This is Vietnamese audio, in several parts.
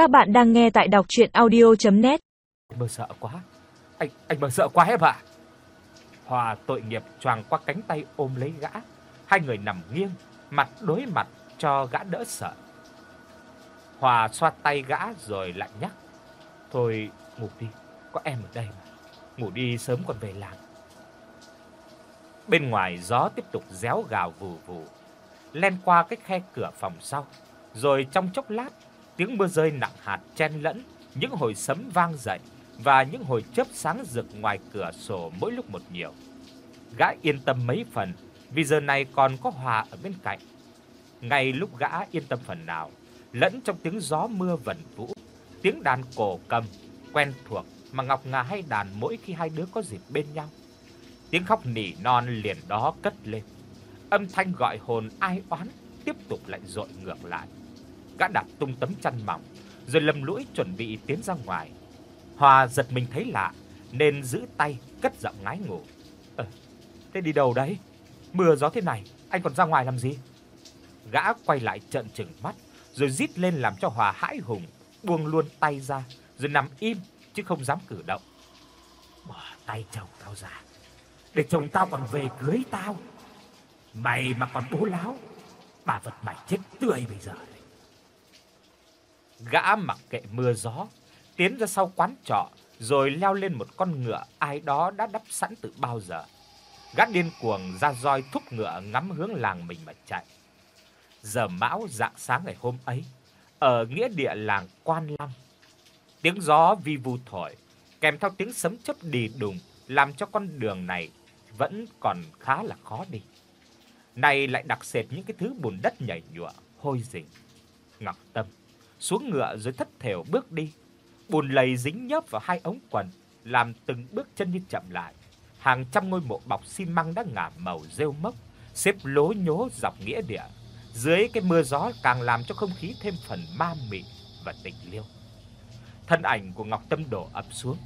Các bạn đang nghe tại đọc audio net anh Mơ sợ quá. Anh anh mơ sợ quá em ạ. Hòa tội nghiệp choàng qua cánh tay ôm lấy gã. Hai người nằm nghiêng, mặt đối mặt cho gã đỡ sợ. Hòa xoa tay gã rồi lại nhắc: "Thôi ngủ đi, có em ở đây mà. Ngủ đi sớm còn về làm. Bên ngoài gió tiếp tục réo gào vù vù, len qua cái khe cửa phòng sau, rồi trong chốc lát, tiếng mưa rơi nặng hạt chen lẫn, những hồi sấm vang dậy và những hồi chớp sáng rực ngoài cửa sổ mỗi lúc một nhiều. Gã yên tâm mấy phần, vì giờ này còn có Hòa ở bên cạnh. Ngay lúc gã yên tâm phần nào, lẫn trong tiếng gió mưa vẩn vũ, tiếng đàn cổ cầm quen thuộc mà Ngọc Ngà hay đàn mỗi khi hai đứa có dịp bên nhau. Tiếng khóc nỉ non liền đó cất lên. Âm thanh gọi hồn ai oán tiếp tục lại dội ngược lại. Gã đặt tung tấm chăn mỏng, rồi lầm lũi chuẩn bị tiến ra ngoài. Hòa giật mình thấy lạ nên giữ tay cất giọng ngái ngủ. "Ờ, thế đi đâu đấy? Mưa gió thế này, anh còn ra ngoài làm gì?" Gã quay lại trợn trừng mắt, rồi rít lên làm cho Hòa hãi hùng, buông luôn tay ra, rồi nằm im chứ không dám cử động. Bỏ tay chồng tao ra, để chồng tao còn về cưới tao. Mày mà còn bố láo, bà vật mày chết tươi bây giờ. đấy. Gã mặc kệ mưa gió, tiến ra sau quán trọ rồi leo lên một con ngựa ai đó đã đắp sẵn từ bao giờ. Gã điên cuồng ra roi thúc ngựa ngắm hướng làng mình mà chạy. Giờ mão rạng sáng ngày hôm ấy, ở nghĩa địa làng Quan Lăng, tiếng gió vi vu thổi, kèm theo tiếng sấm chớp đì đùng làm cho con đường này vẫn còn khá là khó đi. Này lại đặc sệt những cái thứ bùn đất nhảy nhụa, hôi rình. Ngọc Tâm xuống ngựa rồi thất thểu bước đi. Bùn lầy dính nhớp vào hai ống quần, làm từng bước chân như chậm lại. Hàng trăm ngôi mộ bọc xi măng đã ngả màu rêu mốc, xếp lố nhố dọc nghĩa địa. Dưới cái mưa gió càng làm cho không khí thêm phần ma mị và tịch liêu. Thân ảnh của Ngọc Tâm đổ ập xuống,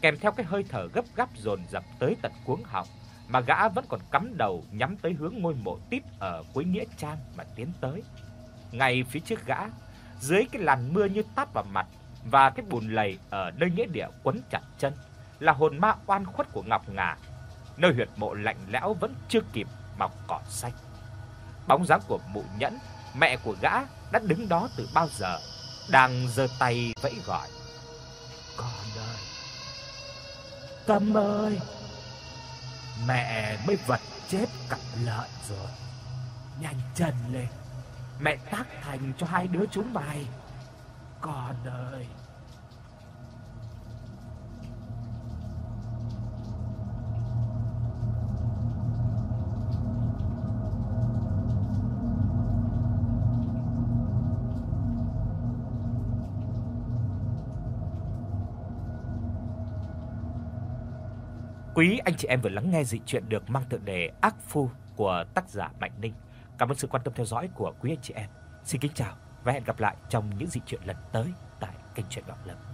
kèm theo cái hơi thở gấp gáp dồn dập tới tận cuống họng, mà gã vẫn còn cắm đầu nhắm tới hướng ngôi mộ tít ở cuối nghĩa trang mà tiến tới. Ngay phía trước gã, dưới cái làn mưa như tát vào mặt và cái bùn lầy ở nơi nghĩa địa quấn chặt chân là hồn ma oan khuất của Ngọc Ngà, nơi huyệt mộ lạnh lẽo vẫn chưa kịp mọc cỏ xanh. Bóng dáng của mụ Nhẫn, mẹ của gã đã đứng đó từ bao giờ, đang giơ tay vẫy gọi. Con ơi, Tâm ơi, mẹ mới vật chết cặp lợn rồi. Nhanh chân lên, mẹ tác thành cho hai đứa chúng mày. Con ơi. Quý anh chị em vừa lắng nghe dị truyện được mang tựa đề Ác Phu của tác giả Mạnh Ninh. Cảm ơn sự quan tâm theo dõi của quý anh chị em. Xin kính chào và hẹn gặp lại trong những dị chuyện lần tới tại kênh truyện Ngọc Lâm.